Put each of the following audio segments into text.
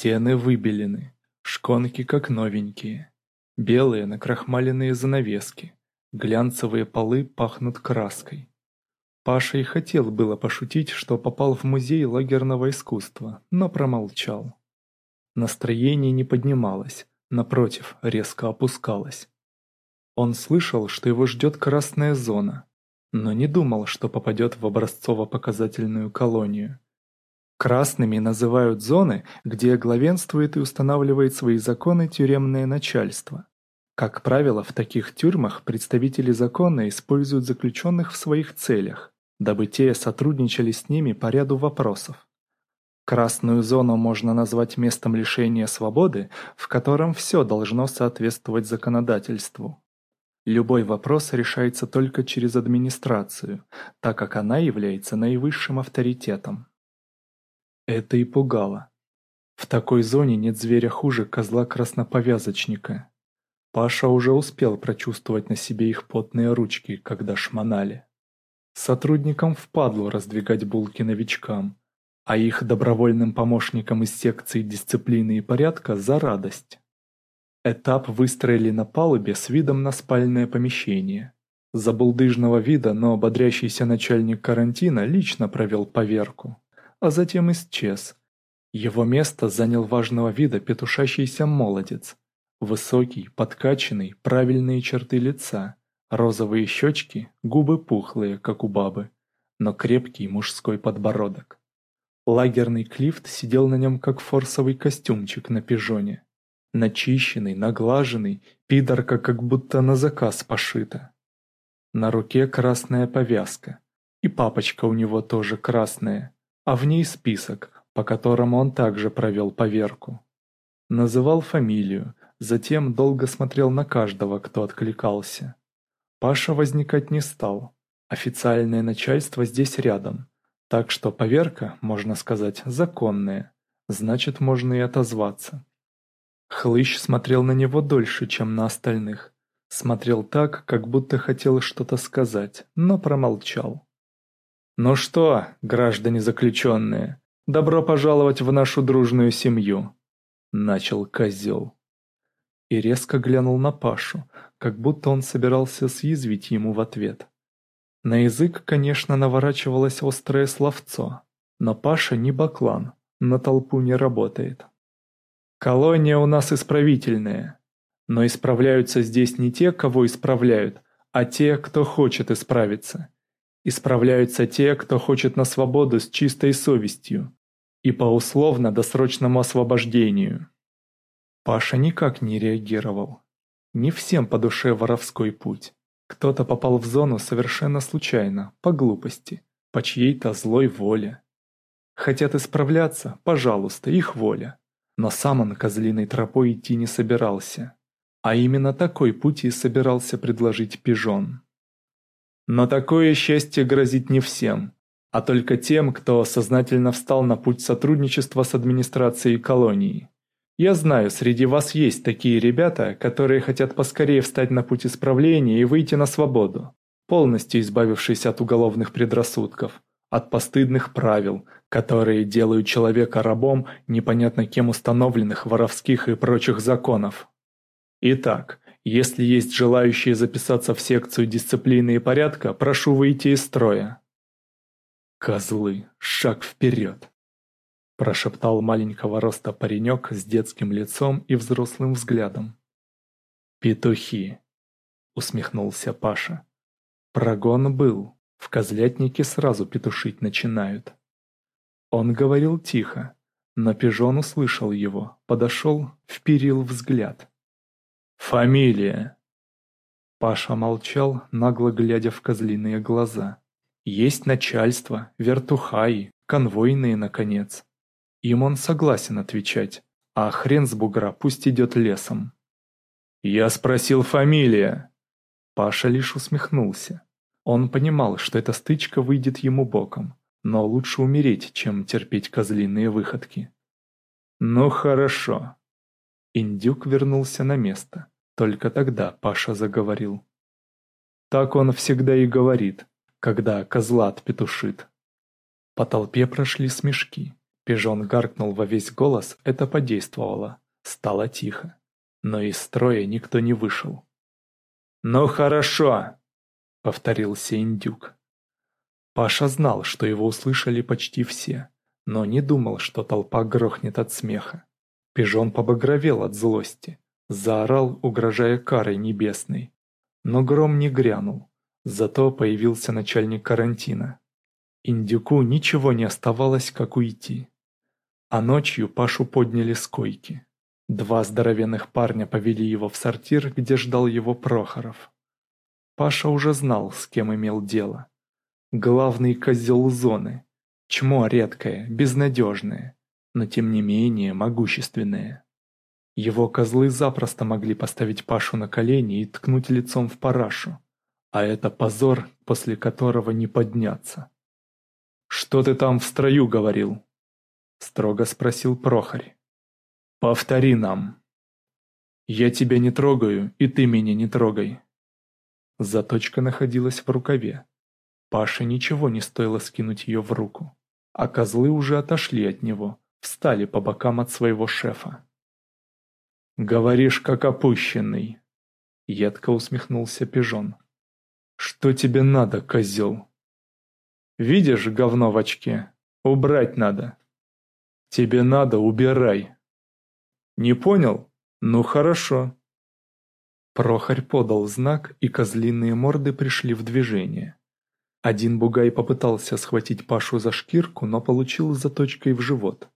Стены выбелены, шконки как новенькие. Белые накрахмаленные занавески, глянцевые полы пахнут краской. Паша и хотел было пошутить, что попал в музей лагерного искусства, но промолчал. Настроение не поднималось, напротив, резко опускалось. Он слышал, что его ждет красная зона, но не думал, что попадет в образцово-показательную колонию. Красными называют зоны, где главенствует и устанавливает свои законы тюремное начальство. Как правило, в таких тюрьмах представители закона используют заключенных в своих целях, дабы те сотрудничали с ними по ряду вопросов. Красную зону можно назвать местом лишения свободы, в котором все должно соответствовать законодательству. Любой вопрос решается только через администрацию, так как она является наивысшим авторитетом. Это и пугало. В такой зоне нет зверя хуже козла-красноповязочника. Паша уже успел прочувствовать на себе их потные ручки, когда шмонали. Сотрудникам впадло раздвигать булки новичкам, а их добровольным помощникам из секции дисциплины и порядка за радость. Этап выстроили на палубе с видом на спальное помещение. Забулдыжного вида, но ободрящийся начальник карантина лично провел поверку, а затем исчез. Его место занял важного вида петушащийся молодец. Высокий, подкачанный, правильные черты лица, Розовые щечки, губы пухлые, как у бабы, но крепкий мужской подбородок. Лагерный клифт сидел на нем, как форсовый костюмчик на пижоне. Начищенный, наглаженный, пидорка как будто на заказ пошита. На руке красная повязка. И папочка у него тоже красная, а в ней список, по которому он также провел поверку. Называл фамилию, затем долго смотрел на каждого, кто откликался. Паша возникать не стал. Официальное начальство здесь рядом. Так что поверка, можно сказать, законная. Значит, можно и отозваться. Хлыщ смотрел на него дольше, чем на остальных. Смотрел так, как будто хотел что-то сказать, но промолчал. «Ну что, граждане заключенные, добро пожаловать в нашу дружную семью!» Начал козел. И резко глянул на Пашу, как будто он собирался съязвить ему в ответ. На язык, конечно, наворачивалось острое словцо, но Паша не баклан, на толпу не работает. Колония у нас исправительная, но исправляются здесь не те, кого исправляют, а те, кто хочет исправиться. Исправляются те, кто хочет на свободу с чистой совестью и по условно-досрочному освобождению. Паша никак не реагировал. Не всем по душе воровской путь. Кто-то попал в зону совершенно случайно, по глупости, по чьей-то злой воле. Хотят исправляться, пожалуйста, их воля. Но сам он козлиной тропой идти не собирался. А именно такой путь и собирался предложить пижон. Но такое счастье грозит не всем, а только тем, кто сознательно встал на путь сотрудничества с администрацией колонии. Я знаю, среди вас есть такие ребята, которые хотят поскорее встать на путь исправления и выйти на свободу, полностью избавившись от уголовных предрассудков, от постыдных правил, которые делают человека рабом непонятно кем установленных воровских и прочих законов. Итак, если есть желающие записаться в секцию дисциплины и порядка, прошу выйти из строя. Козлы, шаг вперед прошептал маленького роста паренек с детским лицом и взрослым взглядом. «Петухи!» — усмехнулся Паша. «Прогон был, в козлятнике сразу петушить начинают». Он говорил тихо, но пижон услышал его, подошел, вперил взгляд. «Фамилия!» Паша молчал, нагло глядя в козлиные глаза. «Есть начальство, вертухаи, конвойные, наконец. Им он согласен отвечать, а хрен с бугра пусть идет лесом. «Я спросил фамилия!» Паша лишь усмехнулся. Он понимал, что эта стычка выйдет ему боком, но лучше умереть, чем терпеть козлиные выходки. «Ну хорошо». Индюк вернулся на место. Только тогда Паша заговорил. Так он всегда и говорит, когда козла отпетушит. По толпе прошли смешки. Пижон гаркнул во весь голос, это подействовало. Стало тихо. Но из строя никто не вышел. «Ну хорошо!» — повторился индюк. Паша знал, что его услышали почти все, но не думал, что толпа грохнет от смеха. Пижон побагровел от злости, заорал, угрожая карой небесной. Но гром не грянул, зато появился начальник карантина. Индюку ничего не оставалось, как уйти. А ночью Пашу подняли с койки. Два здоровенных парня повели его в сортир, где ждал его Прохоров. Паша уже знал, с кем имел дело. Главный козел зоны. Чмо редкое, безнадежное, но тем не менее могущественное. Его козлы запросто могли поставить Пашу на колени и ткнуть лицом в парашу. А это позор, после которого не подняться. «Что ты там в строю говорил?» — строго спросил Прохорь. «Повтори нам». «Я тебя не трогаю, и ты меня не трогай». Заточка находилась в рукаве. Паше ничего не стоило скинуть ее в руку. А козлы уже отошли от него, встали по бокам от своего шефа. «Говоришь, как опущенный», — едко усмехнулся пижон. «Что тебе надо, козел?» «Видишь говно в очке? Убрать надо». «Тебе надо, убирай». «Не понял? Ну хорошо». Прохорь подал знак, и козлиные морды пришли в движение. Один бугай попытался схватить Пашу за шкирку, но получил заточкой в живот.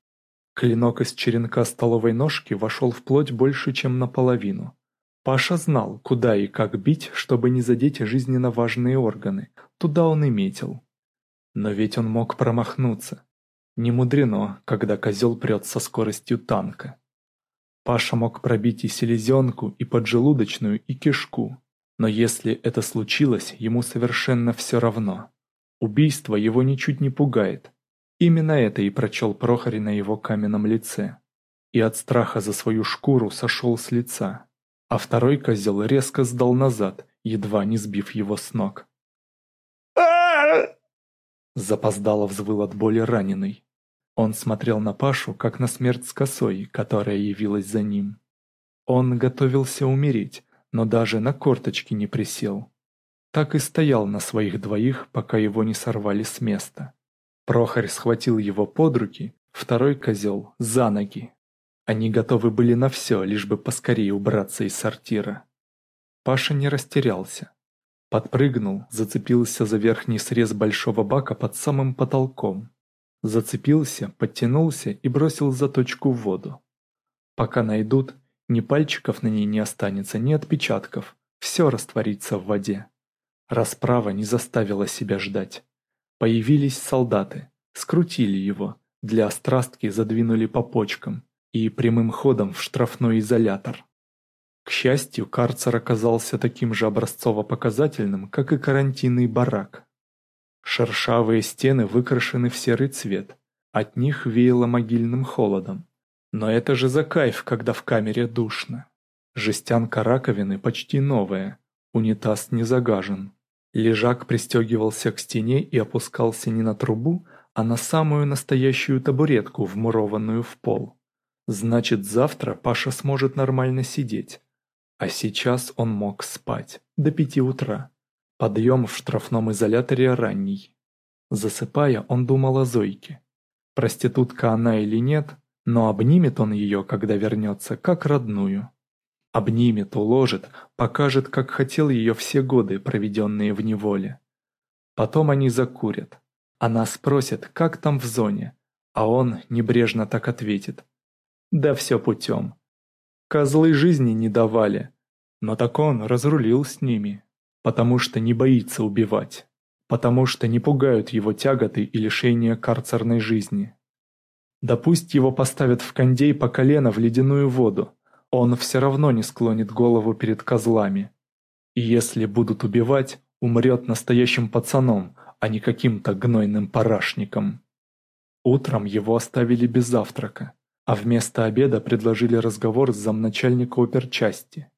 Клинок из черенка столовой ножки вошел в плоть больше, чем наполовину. Паша знал, куда и как бить, чтобы не задеть жизненно важные органы. Туда он и метил. Но ведь он мог промахнуться. Не мудрено, когда козел прет со скоростью танка. Паша мог пробить и селезенку, и поджелудочную, и кишку. Но если это случилось, ему совершенно все равно. Убийство его ничуть не пугает. Именно это и прочел Прохори на его каменном лице. И от страха за свою шкуру сошел с лица. А второй козел резко сдал назад, едва не сбив его с ног. Запоздало взвыл от боли раненый. Он смотрел на Пашу, как на смерть с косой, которая явилась за ним. Он готовился умереть, но даже на корточки не присел. Так и стоял на своих двоих, пока его не сорвали с места. Прохорь схватил его под руки, второй козел – за ноги. Они готовы были на все, лишь бы поскорее убраться из сортира. Паша не растерялся. Подпрыгнул, зацепился за верхний срез большого бака под самым потолком. Зацепился, подтянулся и бросил заточку в воду. Пока найдут, ни пальчиков на ней не останется, ни отпечатков, все растворится в воде. Расправа не заставила себя ждать. Появились солдаты, скрутили его, для острастки задвинули по почкам и прямым ходом в штрафной изолятор. К счастью, карцер оказался таким же образцово-показательным, как и карантинный барак. Шершавые стены выкрашены в серый цвет, от них веяло могильным холодом. Но это же за кайф, когда в камере душно. Жестянка раковины почти новая, унитаз не загажен. Лежак пристегивался к стене и опускался не на трубу, а на самую настоящую табуретку, вмурованную в пол. Значит, завтра Паша сможет нормально сидеть. А сейчас он мог спать. До пяти утра. Подъем в штрафном изоляторе ранний. Засыпая, он думал о Зойке. Проститутка она или нет, но обнимет он ее, когда вернется, как родную. Обнимет, уложит, покажет, как хотел ее все годы, проведенные в неволе. Потом они закурят. Она спросит, как там в зоне, а он небрежно так ответит. Да все путем. Козлы жизни не давали, но так он разрулил с ними, потому что не боится убивать, потому что не пугают его тяготы и лишения карцерной жизни. Да пусть его поставят в кондей по колено в ледяную воду, он все равно не склонит голову перед козлами. И если будут убивать, умрет настоящим пацаном, а не каким-то гнойным парашником. Утром его оставили без завтрака, а вместо обеда предложили разговор с замначальника оперчасти.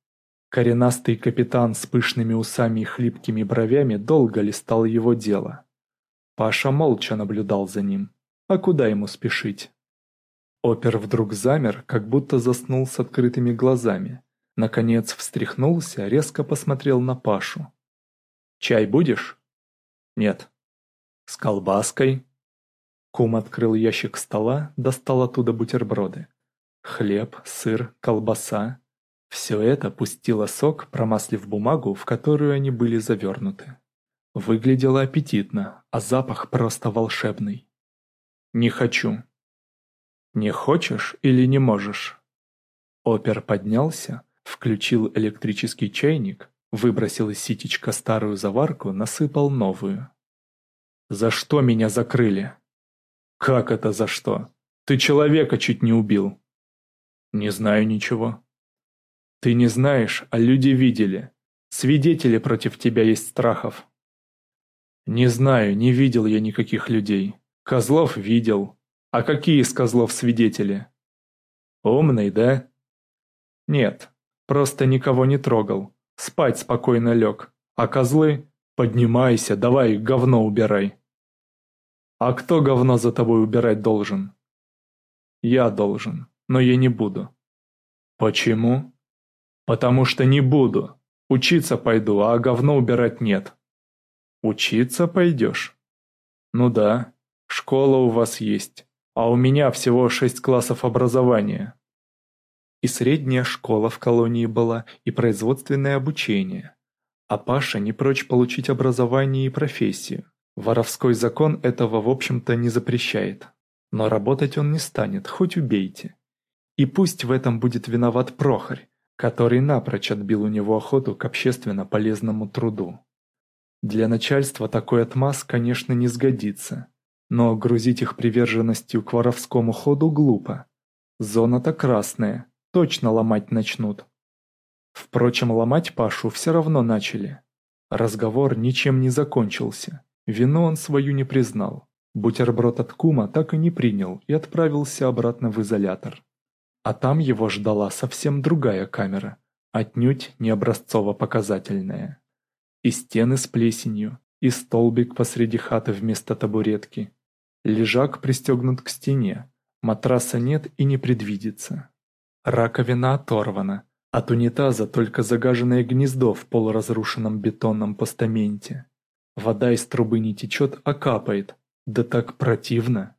Коренастый капитан с пышными усами и хлипкими бровями долго листал его дело. Паша молча наблюдал за ним. А куда ему спешить? Опер вдруг замер, как будто заснул с открытыми глазами. Наконец встряхнулся, резко посмотрел на Пашу. «Чай будешь?» «Нет». «С колбаской?» Кум открыл ящик стола, достал оттуда бутерброды. Хлеб, сыр, колбаса. Все это пустило сок, промаслив бумагу, в которую они были завернуты. Выглядело аппетитно, а запах просто волшебный. «Не хочу». «Не хочешь или не можешь?» Опер поднялся, включил электрический чайник, выбросил из ситечка старую заварку, насыпал новую. «За что меня закрыли?» «Как это за что? Ты человека чуть не убил!» «Не знаю ничего». «Ты не знаешь, а люди видели. Свидетели против тебя есть страхов». «Не знаю, не видел я никаких людей. Козлов видел. А какие из козлов свидетели?» «Умный, да?» «Нет, просто никого не трогал. Спать спокойно лег. А козлы? Поднимайся, давай говно убирай». А кто говно за тобой убирать должен? Я должен, но я не буду. Почему? Потому что не буду. Учиться пойду, а говно убирать нет. Учиться пойдешь? Ну да, школа у вас есть, а у меня всего шесть классов образования. И средняя школа в колонии была, и производственное обучение. А Паша не прочь получить образование и профессию. Воровской закон этого в общем-то не запрещает. Но работать он не станет, хоть убейте. И пусть в этом будет виноват Прохорь, который напрочь отбил у него охоту к общественно полезному труду. Для начальства такой отмаз, конечно, не сгодится, но грузить их приверженностью к воровскому ходу глупо. Зона-то красная, точно ломать начнут. Впрочем, ломать Пашу все равно начали. Разговор ничем не закончился. Вину он свою не признал. Бутерброд от кума так и не принял и отправился обратно в изолятор. А там его ждала совсем другая камера, отнюдь не образцово-показательная. И стены с плесенью, и столбик посреди хаты вместо табуретки. Лежак пристегнут к стене, матраса нет и не предвидится. Раковина оторвана, от унитаза только загаженное гнездо в полуразрушенном бетонном постаменте. Вода из трубы не течет, а капает. Да так противно.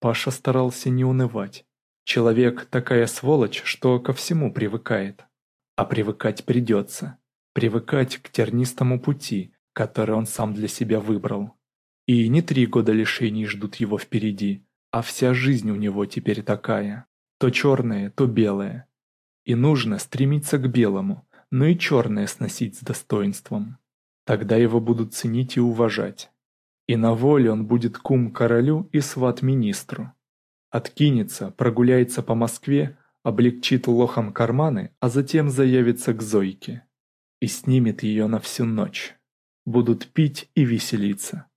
Паша старался не унывать. Человек такая сволочь, что ко всему привыкает. А привыкать придется. Привыкать к тернистому пути, который он сам для себя выбрал. И не три года лишений ждут его впереди, а вся жизнь у него теперь такая. То черное, то белое. И нужно стремиться к белому, но и черное сносить с достоинством. Тогда его будут ценить и уважать. И на воле он будет кум королю и сват министру. Откинется, прогуляется по Москве, облегчит лохом карманы, а затем заявится к Зойке. И снимет ее на всю ночь. Будут пить и веселиться.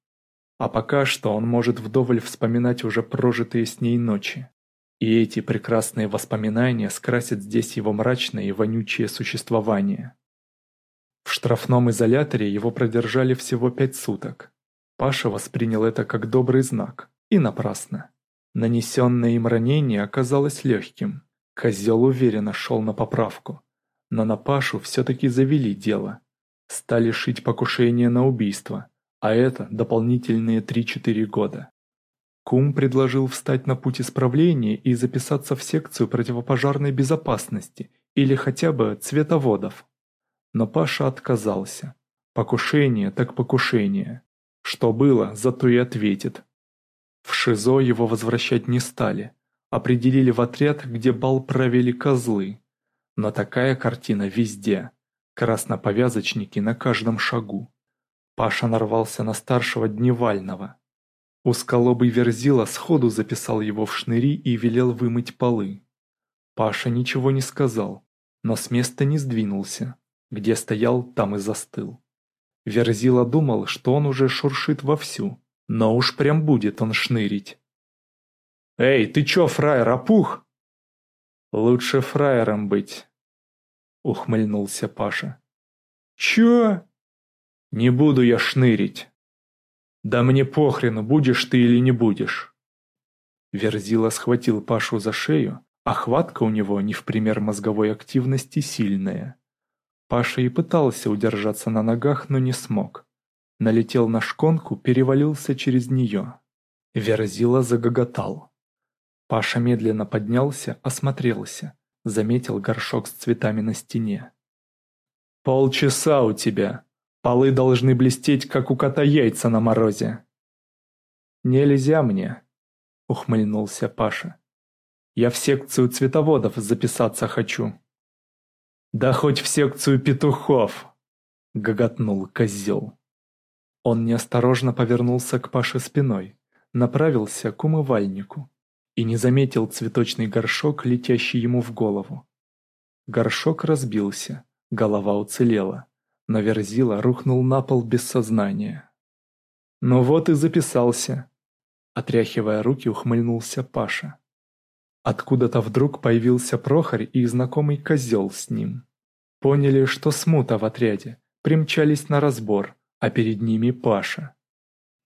А пока что он может вдоволь вспоминать уже прожитые с ней ночи. И эти прекрасные воспоминания скрасят здесь его мрачное и вонючее существование. В штрафном изоляторе его продержали всего пять суток. Паша воспринял это как добрый знак. И напрасно. Нанесенное им ранение оказалось легким. Козел уверенно шел на поправку. Но на Пашу все-таки завели дело. Стали шить покушение на убийство, а это дополнительные 3-4 года. Кум предложил встать на путь исправления и записаться в секцию противопожарной безопасности или хотя бы цветоводов. Но Паша отказался. Покушение так покушение. Что было, зато и ответит. В ШИЗО его возвращать не стали. Определили в отряд, где бал провели козлы. Но такая картина везде. Красноповязочники на каждом шагу. Паша нарвался на старшего Дневального. Узколобый Верзила сходу записал его в шныри и велел вымыть полы. Паша ничего не сказал, но с места не сдвинулся. Где стоял, там и застыл. Верзила думал, что он уже шуршит вовсю, но уж прям будет он шнырить. «Эй, ты чё, фраер, опух?» «Лучше фраером быть», — ухмыльнулся Паша. «Чё?» «Не буду я шнырить». «Да мне похрену, будешь ты или не будешь». Верзила схватил Пашу за шею, а хватка у него не в пример мозговой активности сильная. Паша и пытался удержаться на ногах, но не смог. Налетел на шконку, перевалился через нее. Верзила загоготал. Паша медленно поднялся, осмотрелся, заметил горшок с цветами на стене. «Полчаса у тебя. Полы должны блестеть, как у кота яйца на морозе». «Нельзя мне», — ухмыльнулся Паша. «Я в секцию цветоводов записаться хочу». «Да хоть в секцию петухов!» — гоготнул козел. Он неосторожно повернулся к Паше спиной, направился к умывальнику и не заметил цветочный горшок, летящий ему в голову. Горшок разбился, голова уцелела, но Верзила рухнул на пол без сознания. «Ну вот и записался», — отряхивая руки, ухмыльнулся Паша. Откуда-то вдруг появился Прохорь и знакомый козел с ним. Поняли, что смута в отряде, примчались на разбор, а перед ними Паша.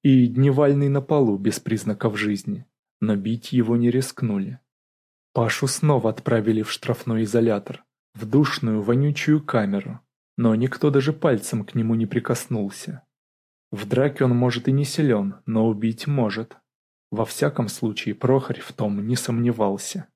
И дневальный на полу без признаков жизни, но бить его не рискнули. Пашу снова отправили в штрафной изолятор, в душную вонючую камеру, но никто даже пальцем к нему не прикоснулся. В драке он может и не силен, но убить может. Во всяком случае Прохорь в том не сомневался.